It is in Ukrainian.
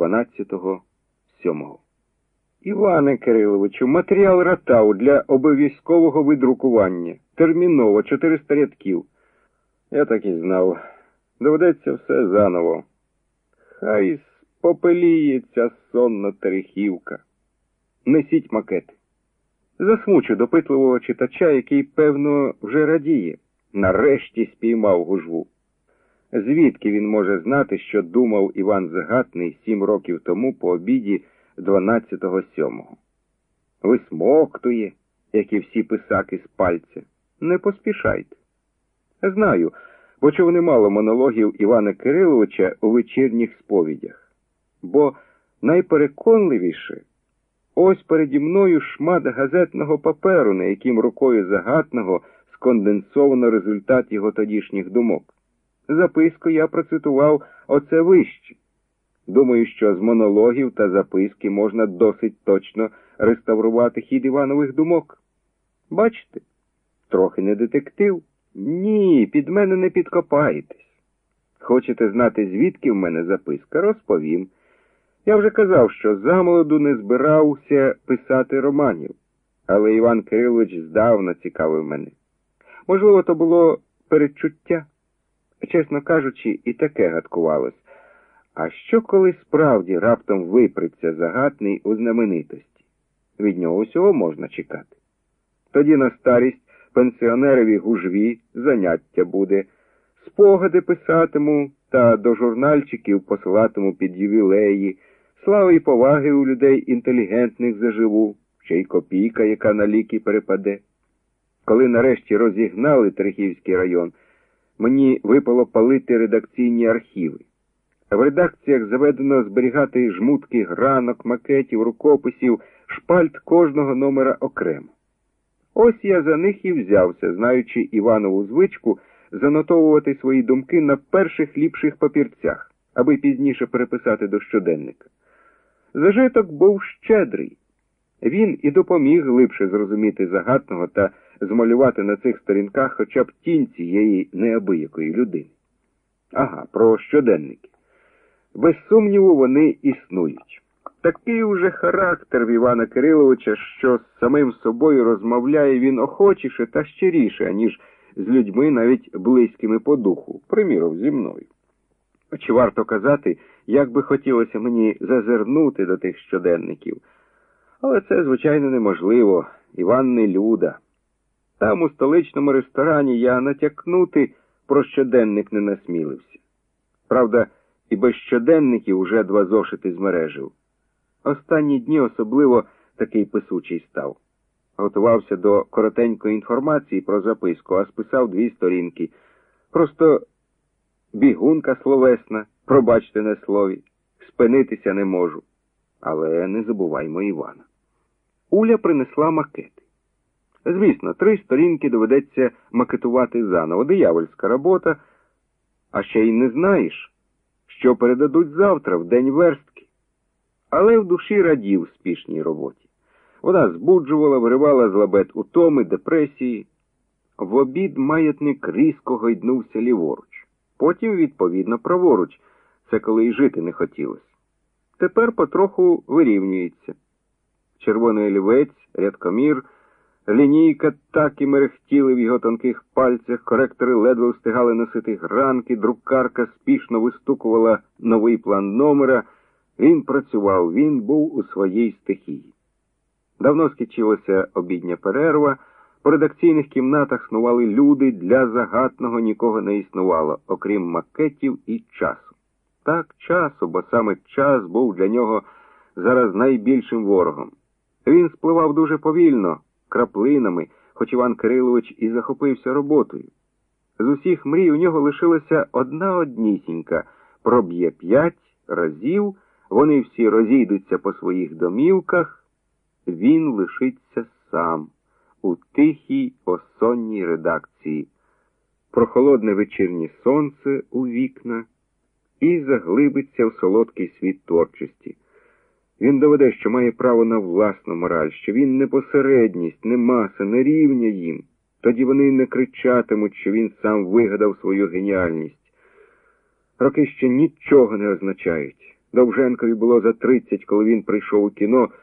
12.07. Іване Кириловичу, матеріал ратау для обов'язкового видрукування. Терміново, 400 рядків. Я так і знав. Доведеться все заново. Хай спопеліється сонна терехівка. Несіть макети. Засмучу допитливого читача, який, певно, вже радіє. Нарешті спіймав гужву. Звідки він може знати, що думав Іван Загатний сім років тому по обіді 12.07? Висмоктує, як і всі писаки з пальця. Не поспішайте. Знаю, чого немало монологів Івана Кириловича у вечірніх сповідях. Бо найпереконливіше ось переді мною шмат газетного паперу, на яким рукою загатного сконденсовано результат його тодішніх думок. Записку я процитував оце вище. Думаю, що з монологів та записки можна досить точно реставрувати хід Іванових думок. Бачите, трохи не детектив. Ні, під мене не підкопаєтесь. Хочете знати, звідки в мене записка? Розповім. Я вже казав, що замолоду не збирався писати романів, але Іван Кирилович здавна цікавив мене. Можливо, то було передчуття. Чесно кажучи, і таке гадкувалось. А що коли справді раптом виприться загатний у знаменитості? Від нього усього можна чекати. Тоді на старість пенсіонерові гужві заняття буде, спогади писатиму та до журнальчиків посилатиму під ювілеї, слави і поваги у людей інтелігентних заживу, ще й копійка, яка на ліки перепаде. Коли нарешті розігнали Трехівський район, мені випало палити редакційні архіви. В редакціях заведено зберігати жмутки гранок, макетів, рукописів, шпальт кожного номера окремо. Ось я за них і взявся, знаючи Іванову звичку занотовувати свої думки на перших ліпших папірцях, аби пізніше переписати до щоденника. Зажиток був щедрий. Він і допоміг глибше зрозуміти загатного та змалювати на цих сторінках хоча б тінь цієї неабиякої людини. Ага, про щоденники. Без сумніву, вони існують. Такий уже характер в Івана Кириловича, що з самим собою розмовляє він охочіше та щиріше, ніж з людьми навіть близькими по духу, приміром, зі мною. Чи варто казати, як би хотілося мені зазирнути до тих щоденників? Але це, звичайно, неможливо. Іван не люда. Там, у столичному ресторані, я натякнути про щоденник не насмілився. Правда, і без щоденників уже два зошити змережив. Останні дні особливо такий писучий став. Готувався до коротенької інформації про записку, а списав дві сторінки. Просто бігунка словесна, пробачте на слові, спинитися не можу. Але не забуваймо Івана. Уля принесла макети. Звісно, три сторінки доведеться макетувати заново, диявольська робота, а ще й не знаєш, що передадуть завтра, в день верстки. Але в душі радів спішній роботі. Вона збуджувала, виривала з лабет утоми, депресії. В обід маятник різко гойднувся ліворуч. Потім, відповідно, праворуч, це коли й жити не хотілося. Тепер потроху вирівнюється. Червоний олівець, рядкомір, лінійка так і мерехтіли в його тонких пальцях, коректори ледве встигали носити гранки, друкарка спішно вистукувала новий план номера. Він працював, він був у своїй стихії. Давно скінчилася обідня перерва, по редакційних кімнатах снували люди, для загатного нікого не існувало, окрім макетів і часу. Так, часу, бо саме час був для нього зараз найбільшим ворогом. Він спливав дуже повільно, краплинами, хоч Іван Кирилович і захопився роботою. З усіх мрій у нього лишилася одна однісінька проб'є п'ять разів, вони всі розійдуться по своїх домівках, він лишиться сам у тихій осонній редакції, прохолодне вечірнє сонце у вікна і заглибиться в солодкий світ творчості. Він доведе, що має право на власну мораль, що він не посередність, не маса, не рівня їм. Тоді вони не кричатимуть, що він сам вигадав свою геніальність. Роки ще нічого не означають. Довженкові було за 30, коли він прийшов у кіно.